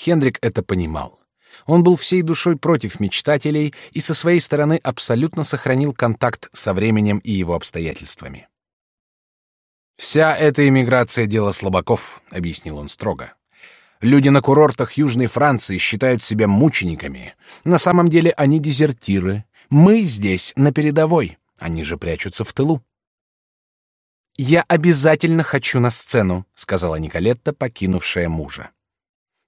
Хендрик это понимал. Он был всей душой против мечтателей и со своей стороны абсолютно сохранил контакт со временем и его обстоятельствами. «Вся эта иммиграция — дело слабаков», — объяснил он строго. «Люди на курортах Южной Франции считают себя мучениками. На самом деле они дезертиры. Мы здесь, на передовой. Они же прячутся в тылу». «Я обязательно хочу на сцену», — сказала Николетта, покинувшая мужа.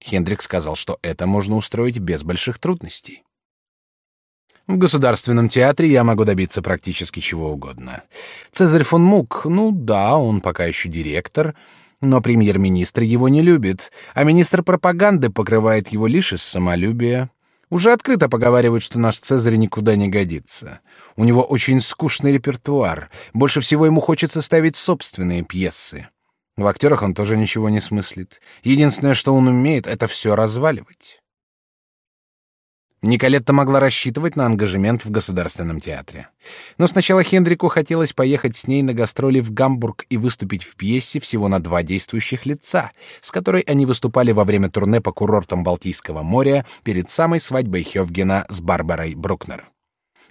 Хендрик сказал, что это можно устроить без больших трудностей. В государственном театре я могу добиться практически чего угодно. Цезарь фон Мук, ну да, он пока еще директор, но премьер-министр его не любит, а министр пропаганды покрывает его лишь из самолюбия. Уже открыто поговаривают, что наш Цезарь никуда не годится. У него очень скучный репертуар. Больше всего ему хочется ставить собственные пьесы. В актерах он тоже ничего не смыслит. Единственное, что он умеет, это все разваливать. Николетта могла рассчитывать на ангажемент в Государственном театре. Но сначала Хендрику хотелось поехать с ней на гастроли в Гамбург и выступить в пьесе всего на два действующих лица, с которой они выступали во время турне по курортам Балтийского моря перед самой свадьбой Хёвгена с Барбарой Брукнер.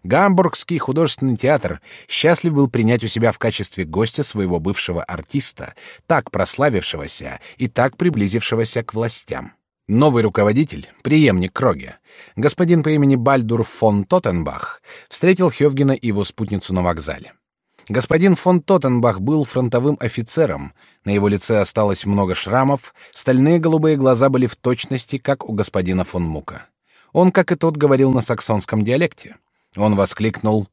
Гамбургский художественный театр счастлив был принять у себя в качестве гостя своего бывшего артиста, так прославившегося и так приблизившегося к властям. Новый руководитель, преемник Кроге, господин по имени Бальдур фон Тоттенбах, встретил Хёвгена и его спутницу на вокзале. Господин фон Тоттенбах был фронтовым офицером, на его лице осталось много шрамов, стальные голубые глаза были в точности, как у господина фон Мука. Он, как и тот, говорил на саксонском диалекте. Он воскликнул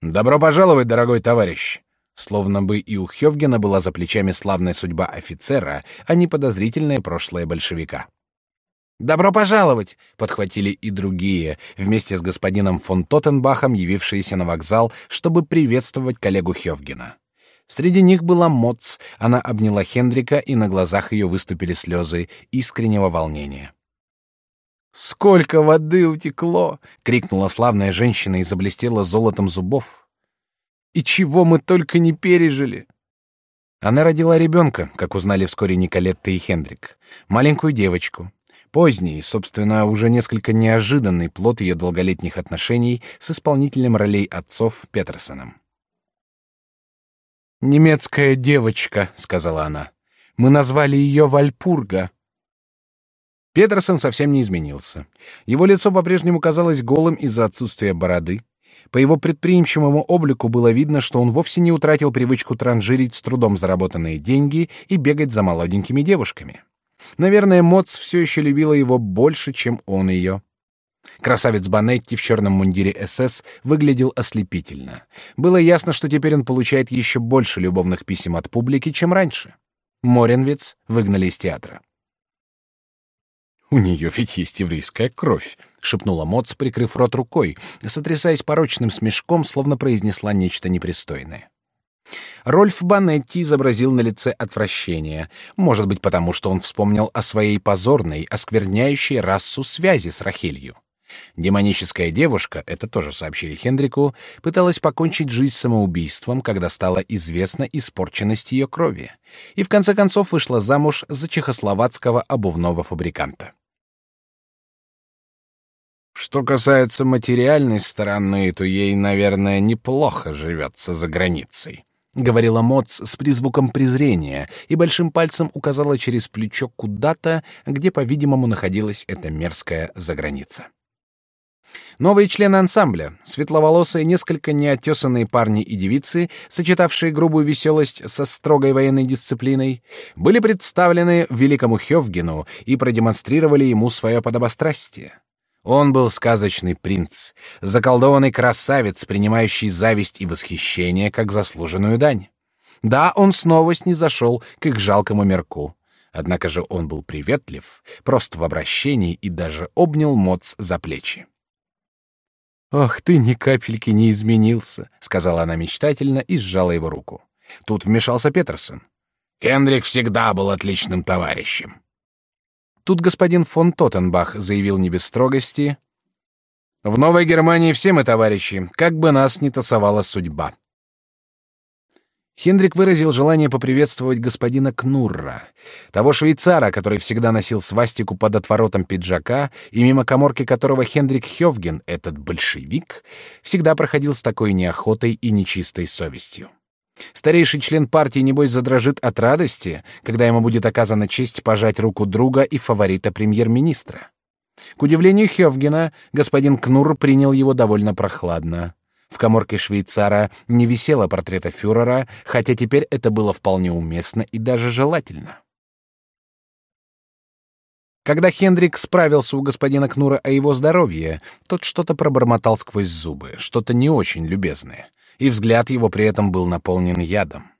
«Добро пожаловать, дорогой товарищ!» Словно бы и у Хёвгена была за плечами славная судьба офицера, а не подозрительное прошлое большевика. «Добро пожаловать!» — подхватили и другие, вместе с господином фон Тоттенбахом, явившиеся на вокзал, чтобы приветствовать коллегу Хёвгена. Среди них была Моц, она обняла Хендрика, и на глазах ее выступили слезы искреннего волнения. Сколько воды утекло! крикнула славная женщина и заблестела золотом зубов. И чего мы только не пережили! Она родила ребенка, как узнали вскоре Николетта и Хендрик, маленькую девочку. Поздний, собственно, уже несколько неожиданный плод ее долголетних отношений с исполнителем ролей отцов Петерсоном. «Немецкая девочка», — сказала она. «Мы назвали ее Вальпурга, Петерсон совсем не изменился. Его лицо по-прежнему казалось голым из-за отсутствия бороды. По его предприимчивому облику было видно, что он вовсе не утратил привычку транжирить с трудом заработанные деньги и бегать за молоденькими девушками. Наверное, Моц все еще любила его больше, чем он ее. Красавец Банетти в черном мундире СС выглядел ослепительно. Было ясно, что теперь он получает еще больше любовных писем от публики, чем раньше. Моренвиц выгнали из театра. «У нее ведь есть еврейская кровь», — шепнула Моц, прикрыв рот рукой, сотрясаясь порочным смешком, словно произнесла нечто непристойное. Рольф Банетти изобразил на лице отвращение, может быть, потому что он вспомнил о своей позорной, оскверняющей расу связи с Рахелью. Демоническая девушка, это тоже сообщили Хендрику, пыталась покончить жизнь самоубийством, когда стала известна испорченность ее крови, и в конце концов вышла замуж за чехословацкого обувного фабриканта. Что касается материальной стороны, то ей, наверное, неплохо живется за границей, говорила Моц с призвуком презрения и большим пальцем указала через плечо куда-то, где, по-видимому, находилась эта мерзкая заграница. Новые члены ансамбля, светловолосые, несколько неотесанные парни и девицы, сочетавшие грубую веселость со строгой военной дисциплиной, были представлены великому Хёвгену и продемонстрировали ему свое подобострастие. Он был сказочный принц, заколдованный красавец, принимающий зависть и восхищение как заслуженную дань. Да, он снова снизошел к их жалкому мерку. Однако же он был приветлив, прост в обращении и даже обнял Моц за плечи. «Ох, ты ни капельки не изменился», — сказала она мечтательно и сжала его руку. Тут вмешался Петерсон. «Хендрик всегда был отличным товарищем. Тут господин фон Тоттенбах заявил не без строгости: "В Новой Германии все мы товарищи, как бы нас ни тасовала судьба". Хендрик выразил желание поприветствовать господина Кнурра, того швейцара, который всегда носил свастику под отворотом пиджака и мимо каморки которого Хендрик Хёвген, этот большевик, всегда проходил с такой неохотой и нечистой совестью. Старейший член партии, небось, задрожит от радости, когда ему будет оказана честь пожать руку друга и фаворита премьер-министра. К удивлению Хёвгена, господин Кнур принял его довольно прохладно. В каморке швейцара не висело портрета фюрера, хотя теперь это было вполне уместно и даже желательно. Когда Хендрик справился у господина Кнура о его здоровье, тот что-то пробормотал сквозь зубы, что-то не очень любезное, и взгляд его при этом был наполнен ядом.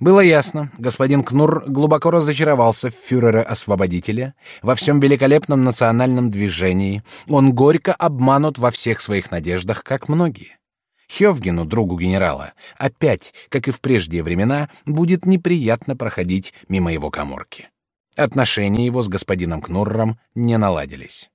Было ясно, господин Кнур глубоко разочаровался в фюрера-освободителя, во всем великолепном национальном движении, он горько обманут во всех своих надеждах, как многие. Хёвгену, другу генерала, опять, как и в прежние времена, будет неприятно проходить мимо его каморки. Отношения его с господином Кнурром не наладились.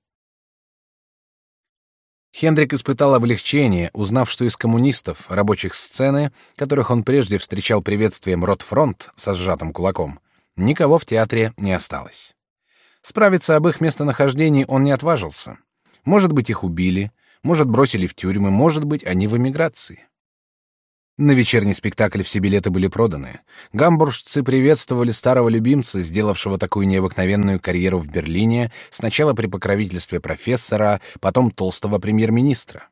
Хендрик испытал облегчение, узнав, что из коммунистов, рабочих сцены, которых он прежде встречал приветствием Ротфронт со сжатым кулаком, никого в театре не осталось. Справиться об их местонахождении он не отважился. Может быть, их убили, может, бросили в тюрьмы, может быть, они в эмиграции. На вечерний спектакль все билеты были проданы. Гамбуржцы приветствовали старого любимца, сделавшего такую необыкновенную карьеру в Берлине, сначала при покровительстве профессора, потом толстого премьер-министра.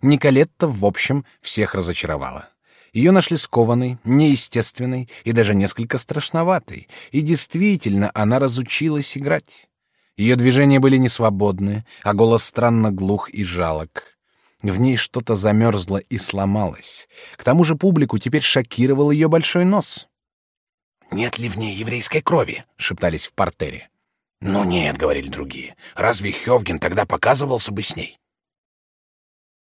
Николетта, в общем, всех разочаровала. Ее нашли скованной, неестественной и даже несколько страшноватой, и действительно она разучилась играть. Ее движения были несвободны, а голос странно глух и жалок. В ней что-то замерзло и сломалось. К тому же публику теперь шокировал ее большой нос. «Нет ли в ней еврейской крови?» — шептались в портере. «Ну нет», — говорили другие. «Разве Хёвген тогда показывался бы с ней?»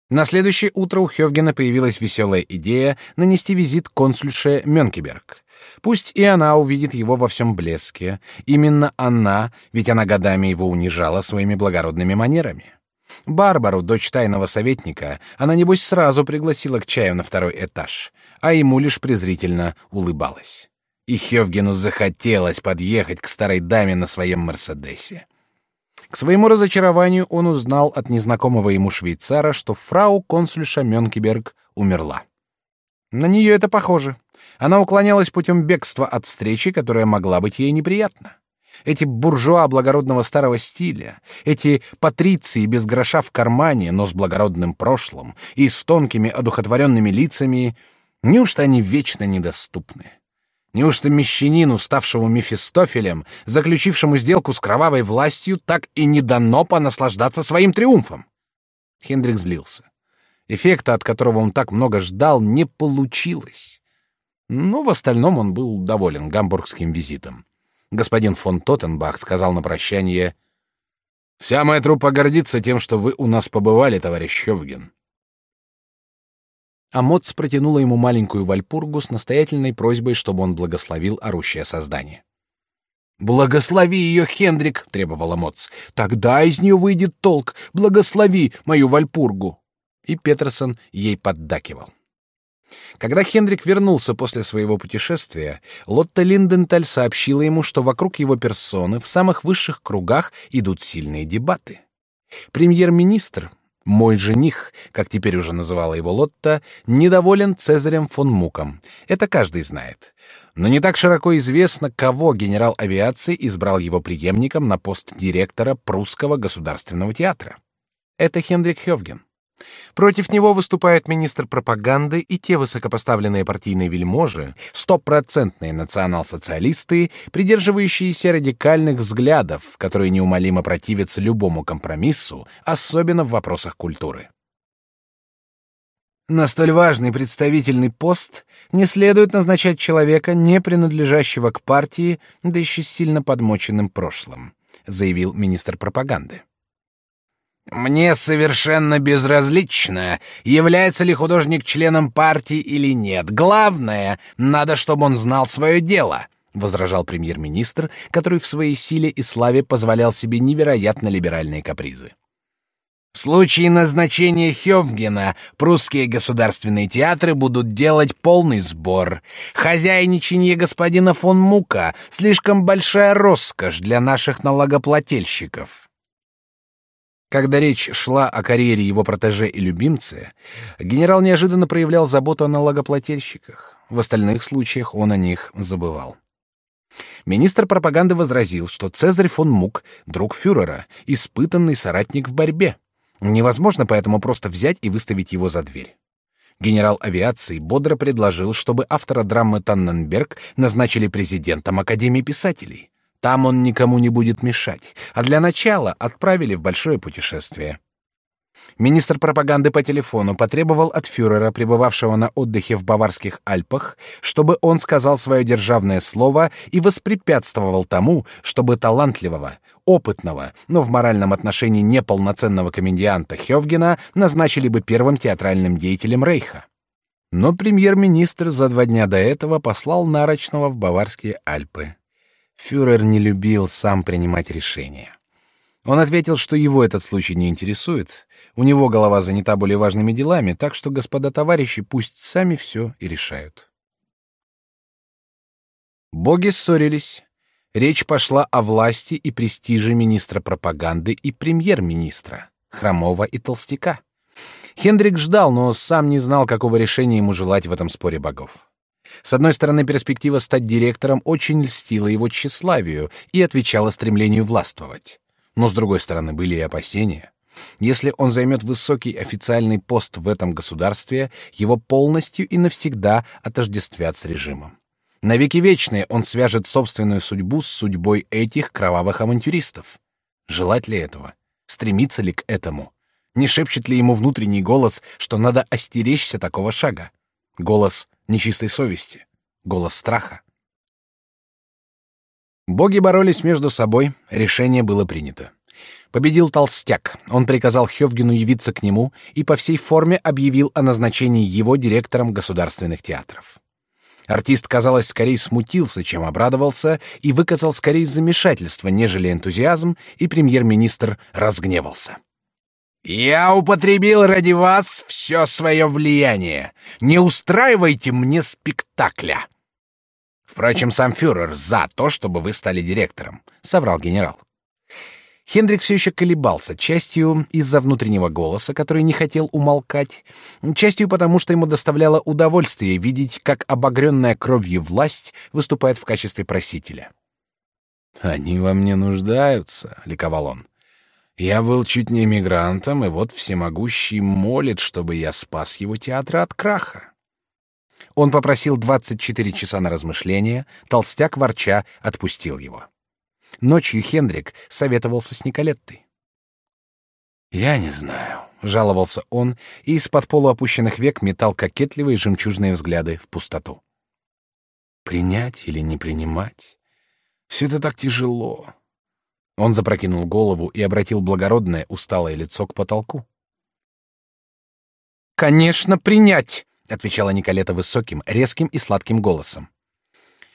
На следующее утро у Хёвгена появилась веселая идея нанести визит консульше Мёнкеберг. Пусть и она увидит его во всем блеске. Именно она, ведь она годами его унижала своими благородными манерами. Барбару, дочь тайного советника, она, небось, сразу пригласила к чаю на второй этаж, а ему лишь презрительно улыбалась. И Хёвгену захотелось подъехать к старой даме на своем Мерседесе. К своему разочарованию он узнал от незнакомого ему швейцара, что фрау консульша Мёнкеберг умерла. На нее это похоже. Она уклонялась путем бегства от встречи, которая могла быть ей неприятна. Эти буржуа благородного старого стиля, эти патриции без гроша в кармане, но с благородным прошлым и с тонкими одухотворенными лицами, неужто они вечно недоступны? Неужто мещанину, ставшему Мефистофелем, заключившему сделку с кровавой властью, так и не дано понаслаждаться своим триумфом? Хендрик злился. Эффекта, от которого он так много ждал, не получилось. Но в остальном он был доволен гамбургским визитом. Господин фон Тоттенбах сказал на прощание: "Вся моя труппа гордится тем, что вы у нас побывали, товарищ Хёвген". А Моц протянула ему маленькую вальпургу с настоятельной просьбой, чтобы он благословил орущее создание. «Благослови ее, Хендрик!» — требовала Моц. «Тогда из нее выйдет толк. Благослови мою вальпургу!» И Петерсон ей поддакивал. Когда Хендрик вернулся после своего путешествия, Лотта Линденталь сообщила ему, что вокруг его персоны в самых высших кругах идут сильные дебаты. Премьер-министр, мой жених, как теперь уже называла его Лотта, недоволен Цезарем фон Муком. Это каждый знает. Но не так широко известно, кого генерал авиации избрал его преемником на пост директора прусского государственного театра. Это Хендрик Хёвген. Против него выступает министр пропаганды и те высокопоставленные партийные вельможи, стопроцентные национал-социалисты, придерживающиеся радикальных взглядов, которые неумолимо противятся любому компромиссу, особенно в вопросах культуры. На столь важный представительный пост не следует назначать человека, не принадлежащего к партии, да еще сильно подмоченным прошлым, заявил министр пропаганды. Мне совершенно безразлично, является ли художник членом партии или нет. Главное, надо, чтобы он знал свое дело, возражал премьер-министр, который в своей силе и славе позволял себе невероятно либеральные капризы. В случае назначения Хёвгена прусские государственные театры будут делать полный сбор. Хозяйничание господина фон Мука — слишком большая роскошь для наших налогоплательщиков. Когда речь шла о карьере его протеже и любимце, генерал неожиданно проявлял заботу о налогоплательщиках. В остальных случаях он о них забывал. Министр пропаганды возразил, что Цезарь фон Мук — друг фюрера, испытанный соратник в борьбе. Невозможно поэтому просто взять и выставить его за дверь. Генерал авиации бодро предложил, чтобы автора драмы Танненберг назначили президентом Академии писателей. Там он никому не будет мешать, а для начала отправили в большое путешествие. Министр пропаганды по телефону потребовал от фюрера, пребывавшего на отдыхе в Баварских Альпах, чтобы он сказал свое державное слово и воспрепятствовал тому, чтобы талантливого, опытного, но в моральном отношении неполноценного комедианта Хёвгена назначили бы первым театральным деятелем Рейха. Но премьер-министр за два дня до этого послал Нарочного в Баварские Альпы. Фюрер не любил сам принимать решения. Он ответил, что его этот случай не интересует, у него голова занята более важными делами, так что господа товарищи пусть сами все и решают. Боги ссорились. Речь пошла о власти и престиже министра пропаганды и премьер-министра, Хромова и Толстяка. Хендрик ждал, но сам не знал, какого решения ему желать в этом споре богов. С одной стороны, перспектива стать директором очень льстила его тщеславию и отвечала стремлению властвовать. Но с другой стороны, были и опасения. Если он займет высокий официальный пост в этом государстве, его полностью и навсегда отождествят с режимом. На веки вечные он свяжет собственную судьбу с судьбой этих кровавых авантюристов. Желать ли этого? Стремиться ли к этому? Не шепчет ли ему внутренний голос, что надо остеречься такого шага? Голос нечистой совести, голос страха. Боги боролись между собой, решение было принято. Победил толстяк. Он приказал Хёвгену явиться к нему и по всей форме объявил о назначении его директором государственных театров. Артист, казалось, скорее смутился, чем обрадовался, и выказал скорее замешательство, нежели энтузиазм, и премьер-министр разгневался. «Я употребил ради вас все свое влияние. Не устраивайте мне спектакля!» «Впрочем, сам фюрер за то, чтобы вы стали директором», — соврал генерал. Хендрик все еще колебался, частью из-за внутреннего голоса, который не хотел умолкать, частью потому, что ему доставляло удовольствие видеть, как обогренная кровью власть выступает в качестве просителя. «Они во мне нуждаются», — ликовал он. «Я был чуть не эмигрантом, и вот всемогущий молит, чтобы я спас его театр от краха». Он попросил 24 часа на размышление, толстяк ворча отпустил его. Ночью Хендрик советовался с Николеттой. «Я не знаю», — жаловался он, и из-под полуопущенных век метал кокетливые жемчужные взгляды в пустоту. «Принять или не принимать? Все это так тяжело». Он запрокинул голову и обратил благородное, усталое лицо к потолку. «Конечно, принять!» — отвечала Николета высоким, резким и сладким голосом.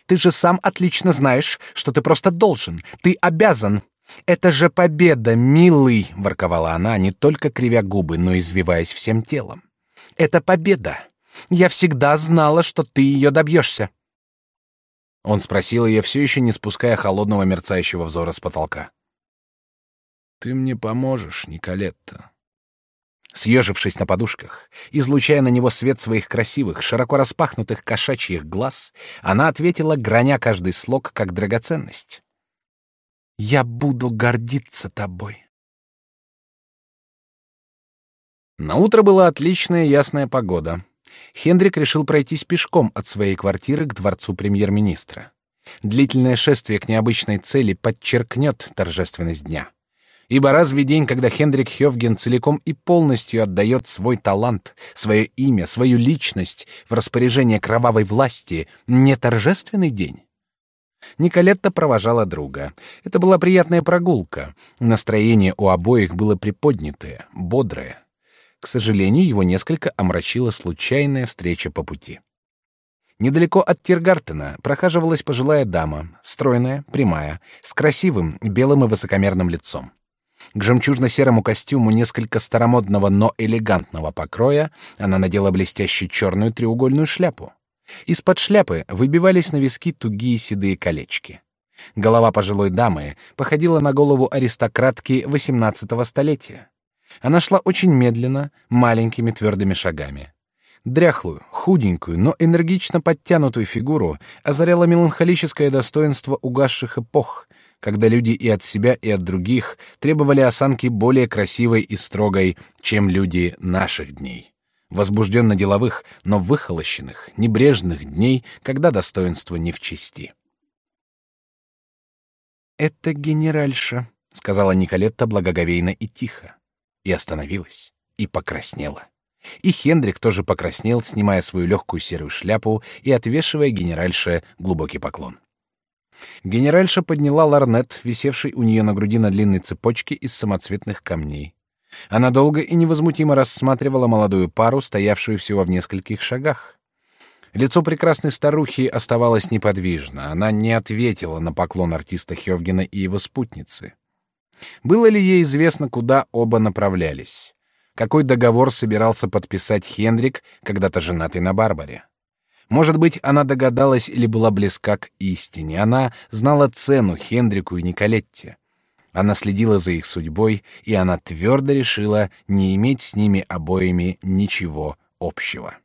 Ты же сам отлично знаешь, что ты просто должен, ты обязан. Это же победа, милый, ворковала она, не только кривя губы, но и извиваясь всем телом. Это победа. Я всегда знала, что ты ее добьешься. Он спросил ее, все еще не спуская холодного мерцающего взора с потолка. Ты мне поможешь, Николетта? Съежившись на подушках, излучая на него свет своих красивых, широко распахнутых кошачьих глаз, она ответила, граня каждый слог как драгоценность. «Я буду гордиться тобой». На утро была отличная ясная погода. Хендрик решил пройтись пешком от своей квартиры к дворцу премьер-министра. Длительное шествие к необычной цели подчеркнет торжественность дня. Ибо разве день, когда Хендрик Хёвген целиком и полностью отдает свой талант, свое имя, свою личность в распоряжение кровавой власти, не торжественный день? Николетта провожала друга. Это была приятная прогулка. Настроение у обоих было приподнятое, бодрое. К сожалению, его несколько омрачила случайная встреча по пути. Недалеко от Тиргартена прохаживалась пожилая дама, стройная, прямая, с красивым белым и высокомерным лицом. К жемчужно-серому костюму несколько старомодного, но элегантного покроя она надела блестящую черную треугольную шляпу. Из-под шляпы выбивались на виски тугие седые колечки. Голова пожилой дамы походила на голову аристократки XVIII столетия. Она шла очень медленно, маленькими твердыми шагами. Дряхлую, худенькую, но энергично подтянутую фигуру озаряло меланхолическое достоинство угасших эпох, когда люди и от себя, и от других требовали осанки более красивой и строгой, чем люди наших дней. Возбужденно деловых, но выхолощенных, небрежных дней, когда достоинство не в чести. «Это генеральша», — сказала Николетта благоговейно и тихо, и остановилась, и покраснела. И Хендрик тоже покраснел, снимая свою легкую серую шляпу и отвешивая генеральше глубокий поклон. Генеральша подняла ларнет, висевший у нее на груди на длинной цепочке из самоцветных камней. Она долго и невозмутимо рассматривала молодую пару, стоявшую всего в нескольких шагах. Лицо прекрасной старухи оставалось неподвижно. Она не ответила на поклон артиста Хёвгена и его спутницы. Было ли ей известно, куда оба направлялись? Какой договор собирался подписать Хендрик, когда-то женатый на Барбаре? Может быть, она догадалась или была близка к истине. Она знала цену Хендрику и Николетте. Она следила за их судьбой, и она твердо решила не иметь с ними обоими ничего общего.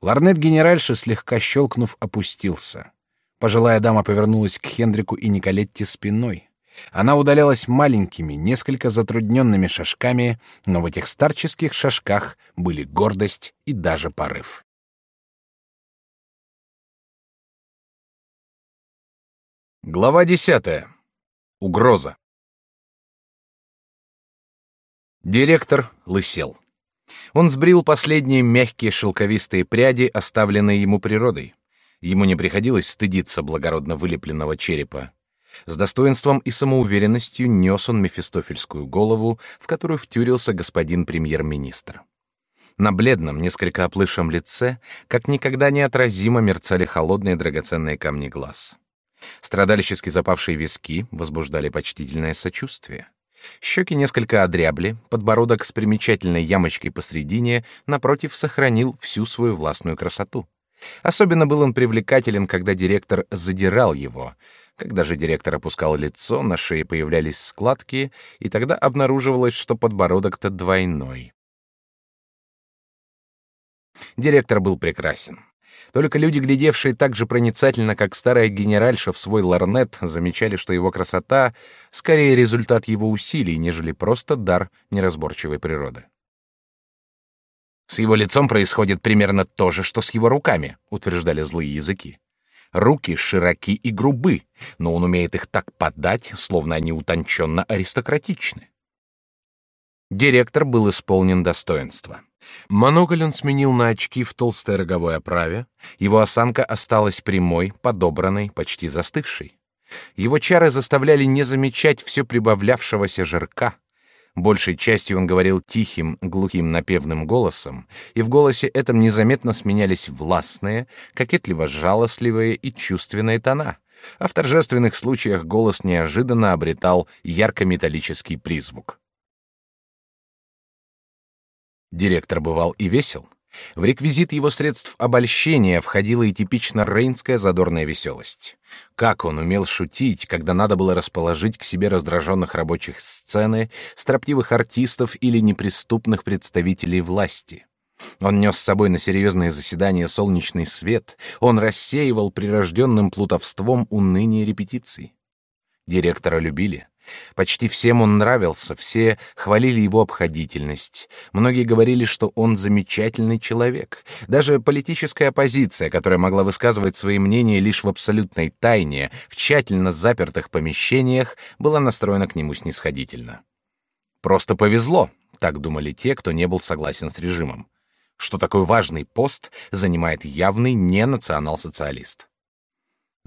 Ларнет генеральша, слегка щелкнув, опустился. Пожилая дама повернулась к Хендрику и Николетте спиной. Она удалялась маленькими, несколько затрудненными шажками, но в этих старческих шажках были гордость и даже порыв. Глава десятая. Угроза. Директор лысел. Он сбрил последние мягкие шелковистые пряди, оставленные ему природой. Ему не приходилось стыдиться благородно вылепленного черепа. С достоинством и самоуверенностью нес он мефистофельскую голову, в которую втюрился господин премьер-министр. На бледном, несколько оплывшем лице, как никогда неотразимо мерцали холодные драгоценные камни глаз. Страдальчески запавшие виски возбуждали почтительное сочувствие. Щеки несколько одрябли, подбородок с примечательной ямочкой посредине, напротив, сохранил всю свою властную красоту. Особенно был он привлекателен, когда директор задирал его. Когда же директор опускал лицо, на шее появлялись складки, и тогда обнаруживалось, что подбородок-то двойной. Директор был прекрасен. Только люди, глядевшие так же проницательно, как старая генеральша в свой ларнет, замечали, что его красота — скорее результат его усилий, нежели просто дар неразборчивой природы. «С его лицом происходит примерно то же, что с его руками», — утверждали злые языки. Руки широки и грубы, но он умеет их так подать, словно они утонченно аристократичны. Директор был исполнен достоинства. Монокль он сменил на очки в толстой роговой оправе. Его осанка осталась прямой, подобранной, почти застывшей. Его чары заставляли не замечать все прибавлявшегося жирка. Большей частью он говорил тихим, глухим напевным голосом, и в голосе этом незаметно сменялись властные, кокетливо-жалостливые и чувственные тона, а в торжественных случаях голос неожиданно обретал ярко-металлический призвук. Директор бывал и весел. В реквизит его средств обольщения входила и типично рейнская задорная веселость. Как он умел шутить, когда надо было расположить к себе раздраженных рабочих сцены, строптивых артистов или неприступных представителей власти. Он нес с собой на серьезные заседания солнечный свет, он рассеивал прирожденным плутовством уныние репетиций. Директора любили, Почти всем он нравился, все хвалили его обходительность. Многие говорили, что он замечательный человек. Даже политическая оппозиция, которая могла высказывать свои мнения лишь в абсолютной тайне, в тщательно запертых помещениях, была настроена к нему снисходительно. Просто повезло, так думали те, кто не был согласен с режимом, что такой важный пост занимает явный ненационал-социалист.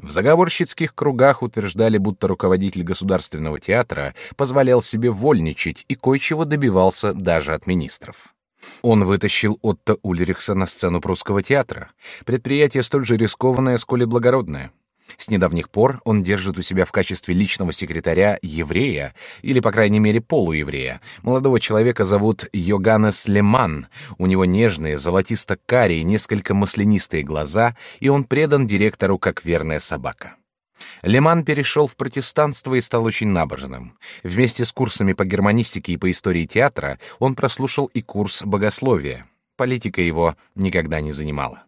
В заговорщицких кругах утверждали, будто руководитель государственного театра позволял себе вольничать и кое-чего добивался даже от министров. Он вытащил Отто Ульрихса на сцену прусского театра, предприятие столь же рискованное, сколь и благородное. С недавних пор он держит у себя в качестве личного секретаря еврея, или, по крайней мере, полуеврея. Молодого человека зовут Йоганнес Леман. У него нежные, золотисто-карие, несколько маслянистые глаза, и он предан директору как верная собака. Леман перешел в протестанство и стал очень набожным. Вместе с курсами по германистике и по истории театра он прослушал и курс богословия. Политика его никогда не занимала.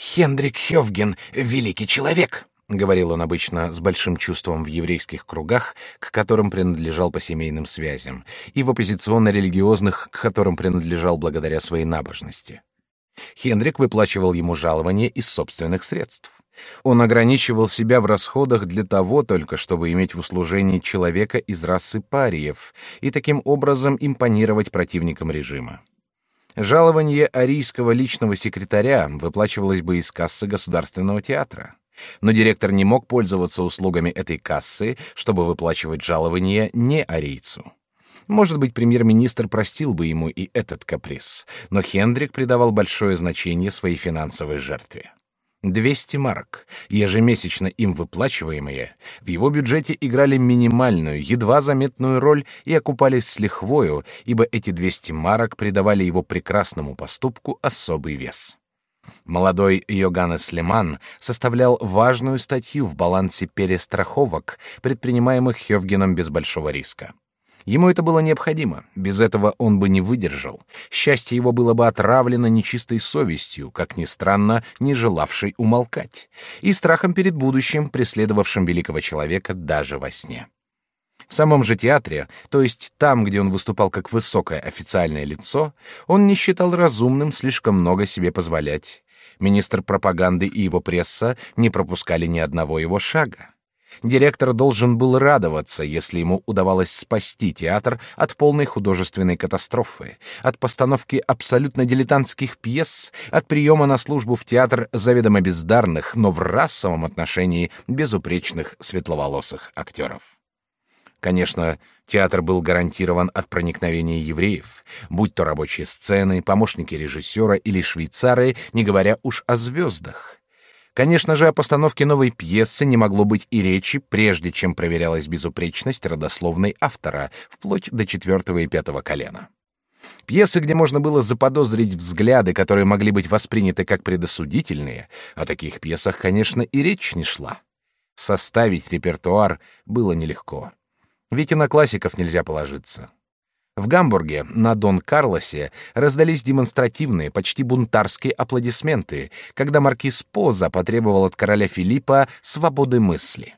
Хендрик Хёвген — великий человек, — говорил он обычно с большим чувством в еврейских кругах, к которым принадлежал по семейным связям, и в оппозиционно-религиозных, к которым принадлежал благодаря своей набожности. Хендрик выплачивал ему жалование из собственных средств. Он ограничивал себя в расходах для того только, чтобы иметь в услужении человека из расы париев и таким образом импонировать противникам режима. Жалование арийского личного секретаря выплачивалось бы из кассы Государственного театра. Но директор не мог пользоваться услугами этой кассы, чтобы выплачивать жалование не арийцу. Может быть, премьер-министр простил бы ему и этот каприз, но Хендрик придавал большое значение своей финансовой жертве. 200 марок, ежемесячно им выплачиваемые, в его бюджете играли минимальную, едва заметную роль и окупались с лихвою, ибо эти 200 марок придавали его прекрасному поступку особый вес. Молодой Йоганнес Леман составлял важную статью в балансе перестраховок, предпринимаемых Хёвгеном без большого риска. Ему это было необходимо, без этого он бы не выдержал. Счастье его было бы отравлено нечистой совестью, как ни странно, не желавшей умолкать, и страхом перед будущим, преследовавшим великого человека даже во сне. В самом же театре, то есть там, где он выступал как высокое официальное лицо, он не считал разумным слишком много себе позволять. Министр пропаганды и его пресса не пропускали ни одного его шага. Директор должен был радоваться, если ему удавалось спасти театр от полной художественной катастрофы, от постановки абсолютно дилетантских пьес, от приема на службу в театр заведомо бездарных, но в расовом отношении безупречных светловолосых актеров. Конечно, театр был гарантирован от проникновения евреев, будь то рабочие сцены, помощники режиссера или швейцары, не говоря уж о звездах. Конечно же, о постановке новой пьесы не могло быть и речи, прежде чем проверялась безупречность родословной автора, вплоть до четвертого и пятого колена. Пьесы, где можно было заподозрить взгляды, которые могли быть восприняты как предосудительные, о таких пьесах, конечно, и речь не шла. Составить репертуар было нелегко. Ведь и на классиков нельзя положиться. В Гамбурге на Дон Карлосе раздались демонстративные, почти бунтарские аплодисменты, когда маркиз Поза потребовал от короля Филиппа свободы мысли.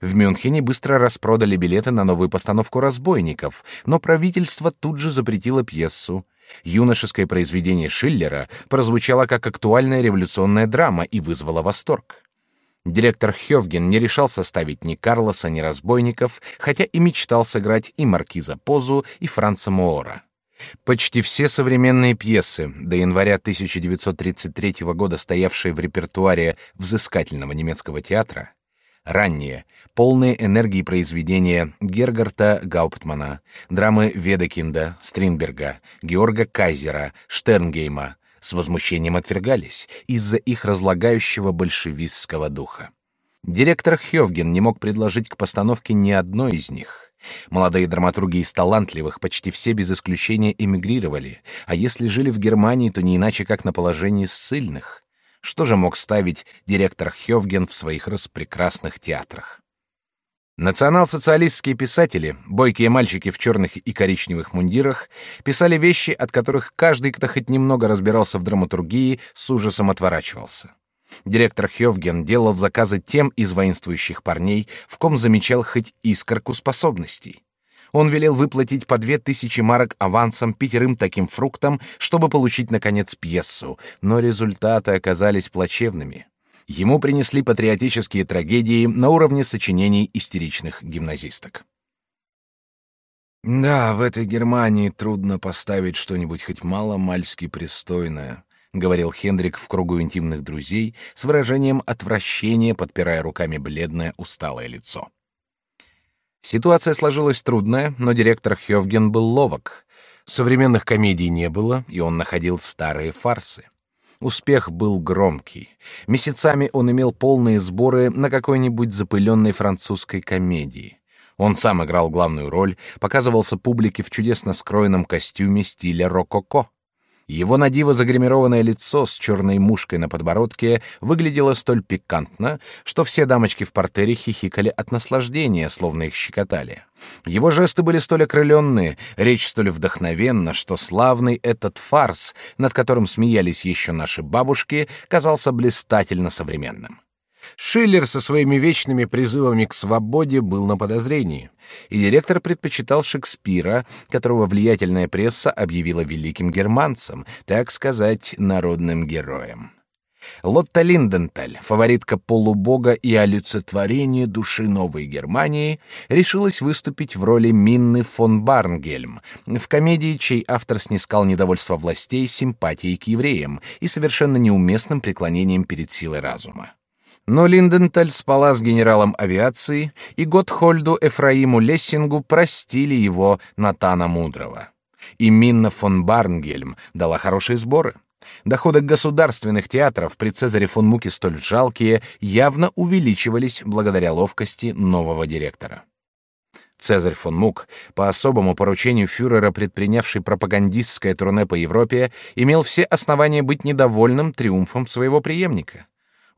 В Мюнхене быстро распродали билеты на новую постановку «Разбойников», но правительство тут же запретило пьесу. Юношеское произведение Шиллера прозвучало как актуальная революционная драма и вызвало восторг. Директор Хёвген не решался ставить ни Карлоса, ни разбойников, хотя и мечтал сыграть и маркиза Позу, и Франца Моора. Почти все современные пьесы, до января 1933 года стоявшие в репертуаре взыскательного немецкого театра, ранние, полные энергии произведения Гергарта Гауптмана, драмы Ведекинда, Стринберга, Георга Кайзера, Штернгейма, с возмущением отвергались из-за их разлагающего большевистского духа. Директор Хёвген не мог предложить к постановке ни одной из них. Молодые драматурги из талантливых почти все без исключения эмигрировали, а если жили в Германии, то не иначе как на положении ссыльных. Что же мог ставить директор Хёвген в своих распрекрасных театрах? Национал-социалистские писатели, бойкие мальчики в черных и коричневых мундирах, писали вещи, от которых каждый, кто хоть немного разбирался в драматургии, с ужасом отворачивался. Директор Хёвген делал заказы тем из воинствующих парней, в ком замечал хоть искорку способностей. Он велел выплатить по две тысячи марок авансом пятерым таким фруктам, чтобы получить, наконец, пьесу, но результаты оказались плачевными. Ему принесли патриотические трагедии на уровне сочинений истеричных гимназисток. «Да, в этой Германии трудно поставить что-нибудь хоть мало-мальски пристойное», — говорил Хендрик в кругу интимных друзей с выражением отвращения, подпирая руками бледное, усталое лицо. Ситуация сложилась трудная, но директор Хёвген был ловок. Современных комедий не было, и он находил старые фарсы. Успех был громкий. Месяцами он имел полные сборы на какой-нибудь запыленной французской комедии. Он сам играл главную роль, показывался публике в чудесно скроенном костюме стиля рококо. Его надиво загримированное лицо с черной мушкой на подбородке выглядело столь пикантно, что все дамочки в портере хихикали от наслаждения, словно их щекотали. Его жесты были столь окрыленные, речь столь вдохновенна, что славный этот фарс, над которым смеялись еще наши бабушки, казался блистательно современным. Шиллер со своими вечными призывами к свободе был на подозрении, и директор предпочитал Шекспира, которого влиятельная пресса объявила великим германцем, так сказать, народным героем. Лотта Линденталь, фаворитка полубога и олицетворение души Новой Германии, решилась выступить в роли Минны фон Барнгельм в комедии, чей автор снискал недовольство властей симпатией к евреям и совершенно неуместным преклонением перед силой разума. Но Линденталь спала с генералом авиации, и Готхольду Эфраиму Лессингу простили его Натана Мудрого. И Минна фон Барнгельм дала хорошие сборы. Доходы государственных театров при Цезаре фон Муке столь жалкие явно увеличивались благодаря ловкости нового директора. Цезарь фон Мук, по особому поручению фюрера, предпринявший пропагандистское турне по Европе, имел все основания быть недовольным триумфом своего преемника.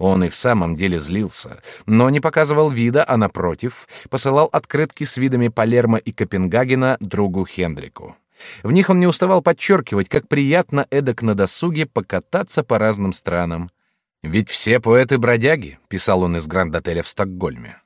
Он и в самом деле злился, но не показывал вида, а напротив, посылал открытки с видами Палермо и Копенгагена другу Хендрику. В них он не уставал подчеркивать, как приятно эдак на досуге покататься по разным странам. «Ведь все поэты бродяги», — писал он из Гранд-отеля в Стокгольме.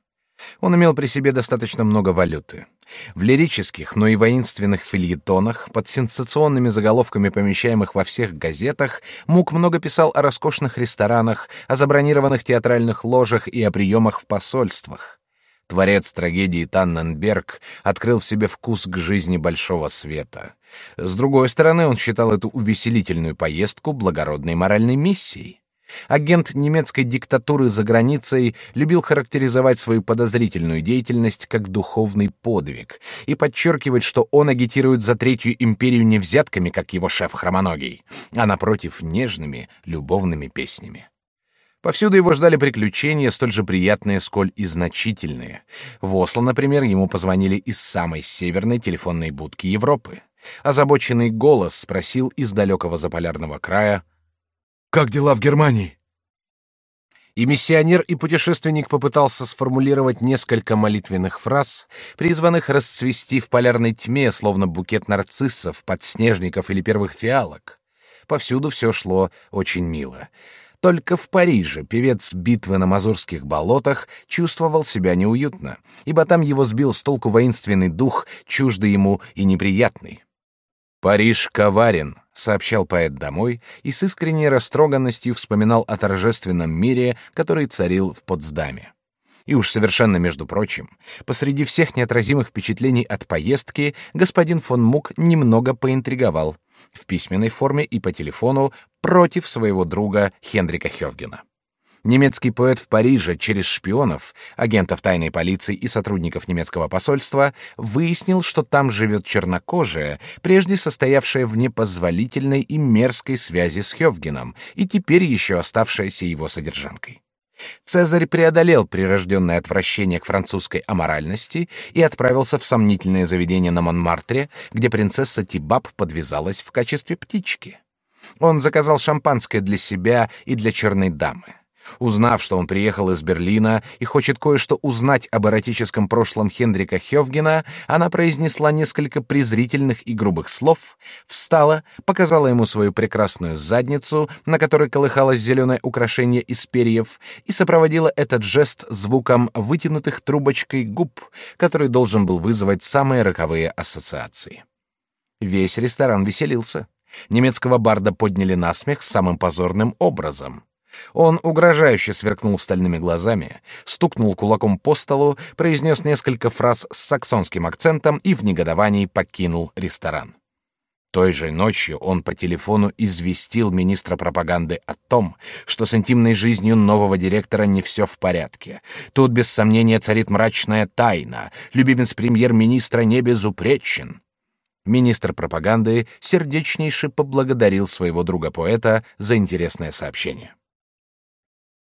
Он имел при себе достаточно много валюты. В лирических, но и воинственных фильетонах, под сенсационными заголовками, помещаемых во всех газетах, Мук много писал о роскошных ресторанах, о забронированных театральных ложах и о приемах в посольствах. Творец трагедии Танненберг открыл в себе вкус к жизни большого света. С другой стороны, он считал эту увеселительную поездку благородной моральной миссией. Агент немецкой диктатуры за границей любил характеризовать свою подозрительную деятельность как духовный подвиг и подчеркивать, что он агитирует за Третью империю не взятками, как его шеф Хромоногий, а, напротив, нежными, любовными песнями. Повсюду его ждали приключения, столь же приятные, сколь и значительные. В Осло, например, ему позвонили из самой северной телефонной будки Европы. Озабоченный голос спросил из далекого заполярного края — как дела в Германии?» И миссионер, и путешественник попытался сформулировать несколько молитвенных фраз, призванных расцвести в полярной тьме, словно букет нарциссов, подснежников или первых фиалок. Повсюду все шло очень мило. Только в Париже певец битвы на Мазурских болотах чувствовал себя неуютно, ибо там его сбил с толку воинственный дух, чуждый ему и неприятный. «Париж коварен», — сообщал поэт домой и с искренней растроганностью вспоминал о торжественном мире, который царил в Потсдаме. И уж совершенно между прочим, посреди всех неотразимых впечатлений от поездки господин фон Мук немного поинтриговал в письменной форме и по телефону против своего друга Хендрика Хёвгена. Немецкий поэт в Париже через шпионов, агентов тайной полиции и сотрудников немецкого посольства выяснил, что там живет чернокожая, прежде состоявшая в непозволительной и мерзкой связи с Хёвгеном и теперь еще оставшаяся его содержанкой. Цезарь преодолел прирожденное отвращение к французской аморальности и отправился в сомнительное заведение на Монмартре, где принцесса Тибаб подвязалась в качестве птички. Он заказал шампанское для себя и для черной дамы. Узнав, что он приехал из Берлина и хочет кое-что узнать об эротическом прошлом Хендрика Хёвгена, она произнесла несколько презрительных и грубых слов, встала, показала ему свою прекрасную задницу, на которой колыхалось зеленое украшение из перьев, и сопроводила этот жест звуком вытянутых трубочкой губ, который должен был вызвать самые роковые ассоциации. Весь ресторан веселился. Немецкого барда подняли на смех самым позорным образом. Он угрожающе сверкнул стальными глазами, стукнул кулаком по столу, произнес несколько фраз с саксонским акцентом и в негодовании покинул ресторан. Той же ночью он по телефону известил министра пропаганды о том, что с интимной жизнью нового директора не все в порядке. Тут без сомнения царит мрачная тайна. Любимец премьер-министра не безупречен. Министр пропаганды сердечнейше поблагодарил своего друга-поэта за интересное сообщение.